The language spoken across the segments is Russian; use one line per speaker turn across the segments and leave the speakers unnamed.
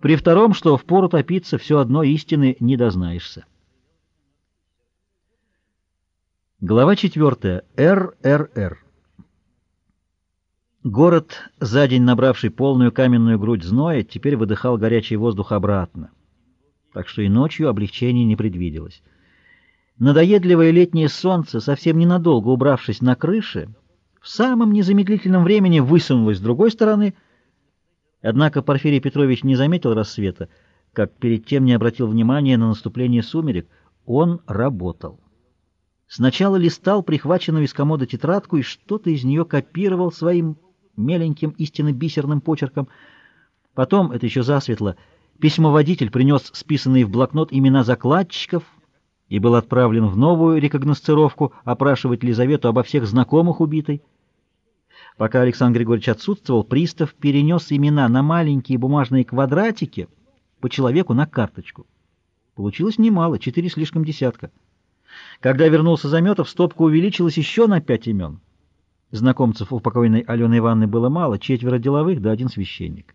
При втором, что впору топиться, все одно истины не дознаешься. Глава четвертая. РРР. Город, за день набравший полную каменную грудь зноя, теперь выдыхал горячий воздух обратно, так что и ночью облегчения не предвиделось. Надоедливое летнее солнце, совсем ненадолго убравшись на крыше, в самом незамедлительном времени высунулось с другой стороны. Однако Порфирий Петрович не заметил рассвета, как перед тем не обратил внимания на наступление сумерек. Он работал. Сначала листал прихваченную из комода тетрадку и что-то из нее копировал своим меленьким истинно бисерным почерком. Потом, это еще засветло, письмоводитель принес списанные в блокнот имена закладчиков и был отправлен в новую рекогносцировку опрашивать Лизавету обо всех знакомых убитой. Пока Александр Григорьевич отсутствовал, пристав перенес имена на маленькие бумажные квадратики по человеку на карточку. Получилось немало, четыре слишком десятка. Когда вернулся Заметов, стопка увеличилась еще на пять имен. Знакомцев у покойной Алены Ивановны было мало, четверо деловых да один священник.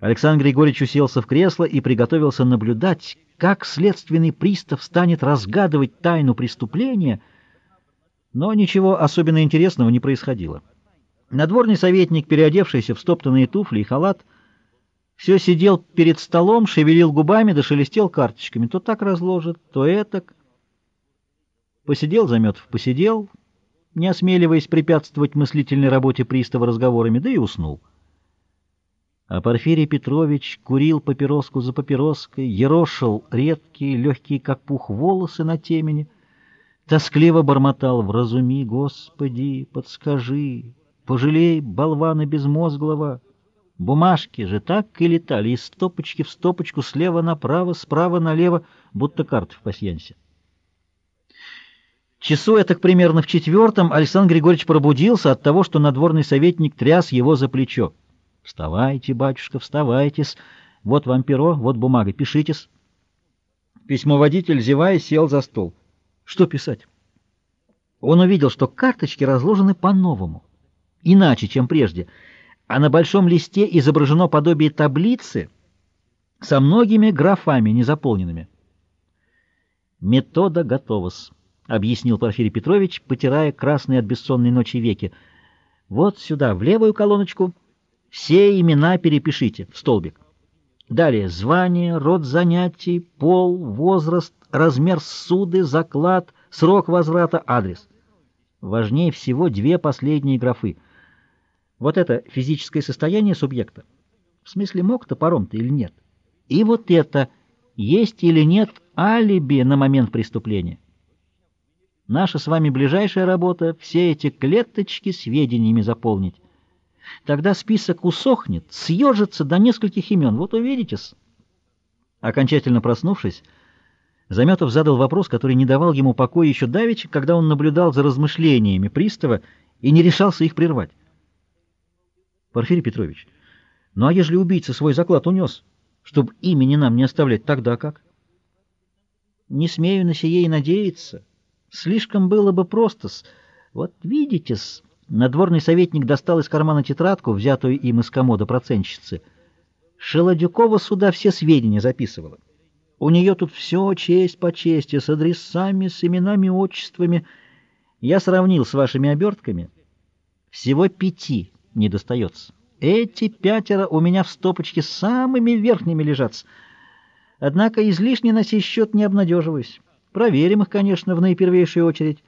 Александр Григорьевич уселся в кресло и приготовился наблюдать, как следственный пристав станет разгадывать тайну преступления, но ничего особенно интересного не происходило. Надворный советник, переодевшийся в стоптанные туфли и халат, все сидел перед столом, шевелил губами да шелестел карточками. То так разложит, то этак. Посидел Заметов, посидел, не осмеливаясь препятствовать мыслительной работе пристава разговорами, да и уснул. А Порфирий Петрович курил папироску за папироской, ерошил редкие, легкие, как пух, волосы на темени, тоскливо бормотал «Вразуми, Господи, подскажи, пожалей болвана безмозглого». Бумажки же так и летали из стопочки в стопочку, слева направо, справа налево, будто карты в пасьянсе. Часу это примерно в четвертом Александр Григорьевич пробудился от того, что надворный советник тряс его за плечо. «Вставайте, батюшка, вставайтесь. Вот вам перо, вот бумага, пишитесь». Письмоводитель, зевая, сел за стол. Что писать? Он увидел, что карточки разложены по-новому, иначе, чем прежде, а на большом листе изображено подобие таблицы со многими графами незаполненными. «Метода готова-с», — объяснил Порфирий Петрович, потирая красные от бессонной ночи веки. «Вот сюда, в левую колоночку, все имена перепишите в столбик. Далее звание, род занятий, пол, возраст, размер суды, заклад, срок возврата, адрес. Важнее всего две последние графы. Вот это физическое состояние субъекта. В смысле, мог топором-то или нет. И вот это, есть или нет алиби на момент преступления. Наша с вами ближайшая работа — все эти клеточки сведениями заполнить. Тогда список усохнет, съежится до нескольких имен. Вот увидите-с. Окончательно проснувшись, Заметов задал вопрос, который не давал ему покоя еще давеча, когда он наблюдал за размышлениями пристава и не решался их прервать. Порфирий Петрович, ну а ежели убийца свой заклад унес, чтобы имени нам не оставлять, тогда как? Не смею на сие и надеяться. Слишком было бы просто-с. Вот видите-с, надворный советник достал из кармана тетрадку, взятую им из комода процентщицы. Шелодюкова сюда все сведения записывала. У нее тут все честь по чести, с адресами, с именами, отчествами. Я сравнил с вашими обертками. Всего пяти не достается. Эти пятеро у меня в стопочке самыми верхними лежат. Однако излишне на сей счет не обнадеживаюсь. Проверим их, конечно, в наипервейшую очередь.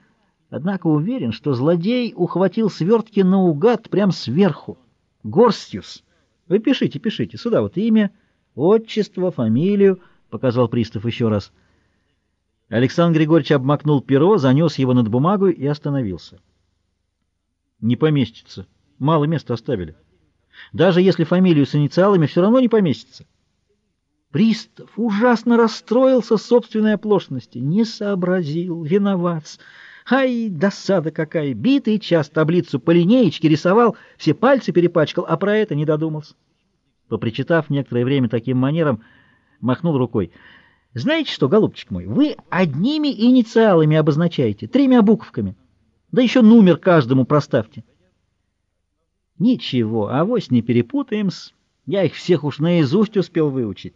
Однако уверен, что злодей ухватил свертки наугад прямо сверху. Горстьюс. Вы пишите, пишите. Сюда вот имя, отчество, фамилию. — показал пристав еще раз. Александр Григорьевич обмакнул перо, занес его над бумагу и остановился. «Не поместится. Мало места оставили. Даже если фамилию с инициалами, все равно не поместится». Пристав ужасно расстроился собственной оплошности. Не сообразил, виноват. Ай, досада какая! Битый час таблицу по линеечке рисовал, все пальцы перепачкал, а про это не додумался. Попричитав некоторое время таким манером, махнул рукой. «Знаете что, голубчик мой, вы одними инициалами обозначаете, тремя буквками. Да еще номер каждому проставьте». «Ничего, авось не перепутаем-с. Я их всех уж наизусть успел выучить.